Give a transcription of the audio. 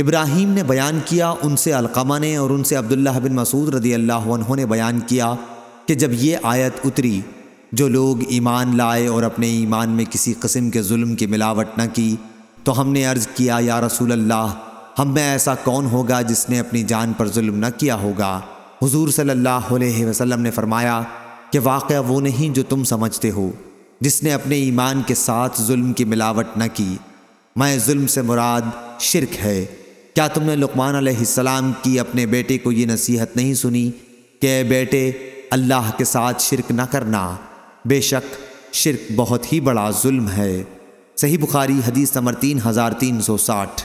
ابراہیم نے بیان کیا، ان سے القمہ نے اور ان سے عبداللہ بن مسعود رضی اللہ عنہ نے بیان کیا کہ جب یہ آیت اتری، جو لوگ ایمان لائے اور اپنے ایمان میں کسی قسم کے ظلم کی ملاوٹ نہ کی، تو ہم نے عرض کیا، یا رسول اللہ، ہم میں ایسا کون ہوگا جس نے اپنی جان پر ظلم نہ کیا ہوگا؟ حضور صلی اللہ علیہ وسلم نے فرمایا کہ واقعہ وہ نہیں جو تم سمجھتے ہو، جس نے اپنے ایمان کے ساتھ ظلم کی ملاوٹ نہ کی۔ میں ظلم سے مراد شرک ہے۔ کیا تم نے لقمان علیہ السلام کی اپنے بیٹے کو یہ نصیحت نہیں سنی کہ اے بیٹے، اللہ کے ساتھ شرک نہ کرنا؟ بے شک شرک بہت ہی بڑا ظلم ہے۔ صحیح بخاری حدیث نمبر تین ہزار تین سو ساٹھ۔